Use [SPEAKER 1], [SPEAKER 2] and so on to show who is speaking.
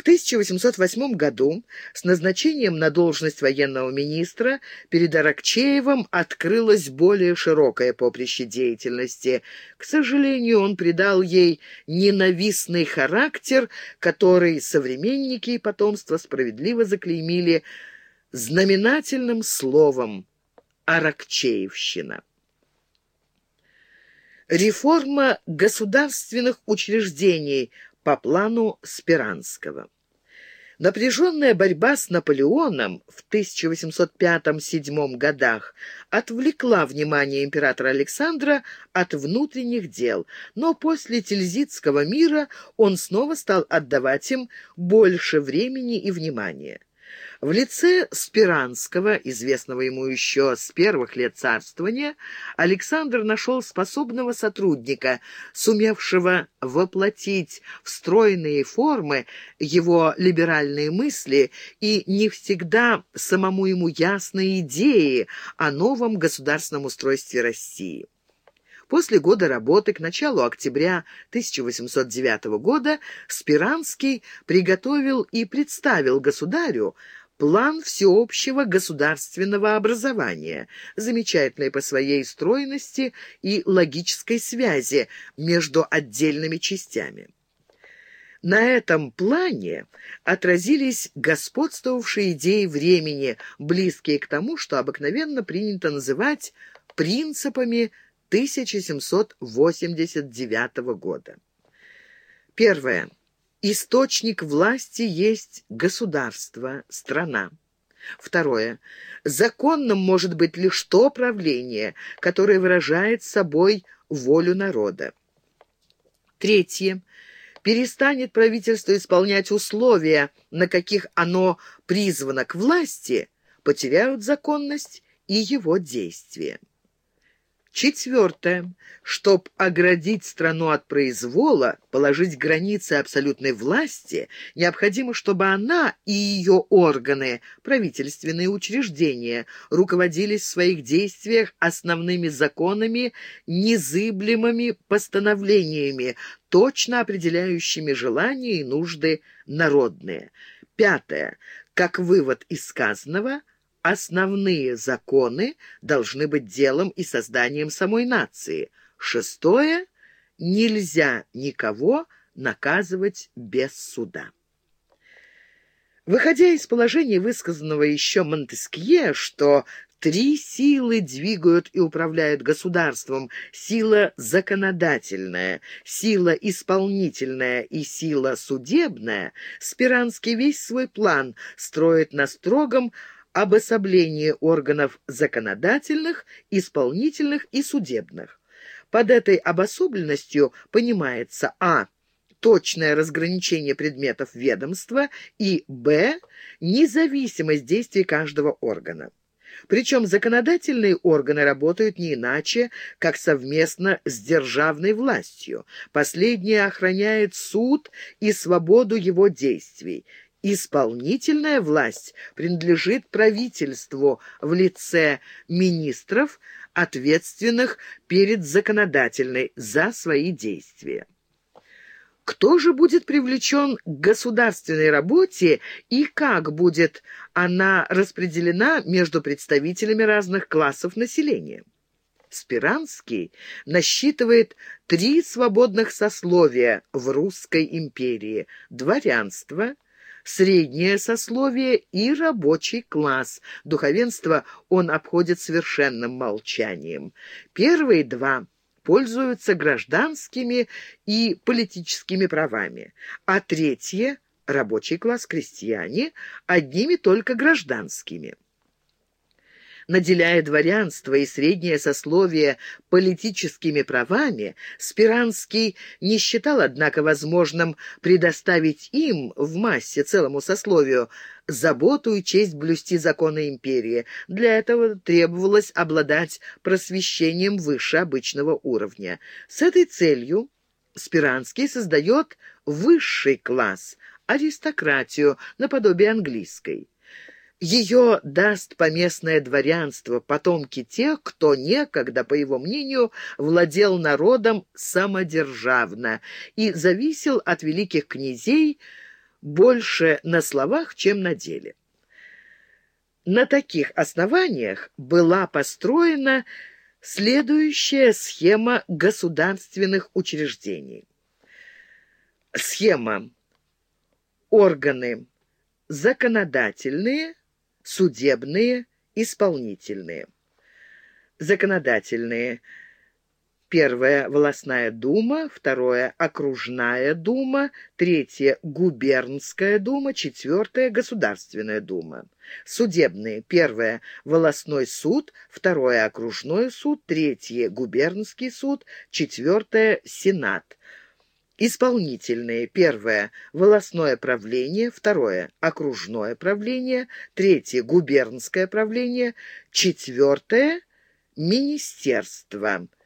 [SPEAKER 1] В 1808 году с назначением на должность военного министра перед Аракчеевым открылось более широкое поприще деятельности. К сожалению, он придал ей ненавистный характер, который современники и потомство справедливо заклеймили знаменательным словом «Аракчеевщина». Реформа государственных учреждений по плану Спиранского. Напряженная борьба с Наполеоном в 1805-1807 годах отвлекла внимание императора Александра от внутренних дел, но после Тильзитского мира он снова стал отдавать им больше времени и внимания. В лице Спиранского, известного ему еще с первых лет царствования, Александр нашел способного сотрудника, сумевшего воплотить в стройные формы его либеральные мысли и не всегда самому ему ясные идеи о новом государственном устройстве России. После года работы, к началу октября 1809 года, Спиранский приготовил и представил государю План всеобщего государственного образования, замечательный по своей стройности и логической связи между отдельными частями. На этом плане отразились господствовавшие идеи времени, близкие к тому, что обыкновенно принято называть принципами 1789 года. Первое. Источник власти есть государство, страна. Второе. Законным может быть лишь то правление, которое выражает собой волю народа. Третье. Перестанет правительство исполнять условия, на каких оно призвано к власти, потеряют законность и его действия. Четвертое. Чтоб оградить страну от произвола, положить границы абсолютной власти, необходимо, чтобы она и ее органы, правительственные учреждения, руководились в своих действиях основными законами, незыблемыми постановлениями, точно определяющими желания и нужды народные. Пятое. Как вывод из сказанного – Основные законы должны быть делом и созданием самой нации. Шестое – нельзя никого наказывать без суда. Выходя из положения, высказанного еще Монтескье, что три силы двигают и управляют государством – сила законодательная, сила исполнительная и сила судебная, Спиранский весь свой план строит на строгом обособление органов законодательных, исполнительных и судебных. Под этой обособленностью понимается а. точное разграничение предметов ведомства и б. независимость действий каждого органа. Причем законодательные органы работают не иначе, как совместно с державной властью. Последняя охраняет суд и свободу его действий. Исполнительная власть принадлежит правительству в лице министров, ответственных перед законодательной за свои действия. Кто же будет привлечен к государственной работе и как будет она распределена между представителями разных классов населения? Спиранский насчитывает три свободных сословия в Русской империи – дворянство – среднее сословие и рабочий класс. Духовенство он обходит совершенным молчанием. Первые два пользуются гражданскими и политическими правами, а третье – рабочий класс крестьяне – одними только гражданскими наделяя дворянство и среднее сословие политическими правами, Спиранский не считал, однако, возможным предоставить им в массе целому сословию заботу и честь блюсти законы империи. Для этого требовалось обладать просвещением выше обычного уровня. С этой целью Спиранский создает высший класс – аристократию, наподобие английской. Ее даст поместное дворянство, потомки тех, кто некогда, по его мнению, владел народом самодержавно и зависел от великих князей больше на словах, чем на деле. На таких основаниях была построена следующая схема государственных учреждений. Схема. Органы законодательные, судебные, исполнительные. Законодательные – Первое – волосная дума, второе – окружная дума, третье – губернская дума, четвертое – государственная дума. Судебные. Первое – волосной суд, второе – окружной суд, третье – губернский суд, четвертое – сенат. Исполнительные. Первое – волосное правление, второе – окружное правление, третье – губернское правление, четвертое – министерство –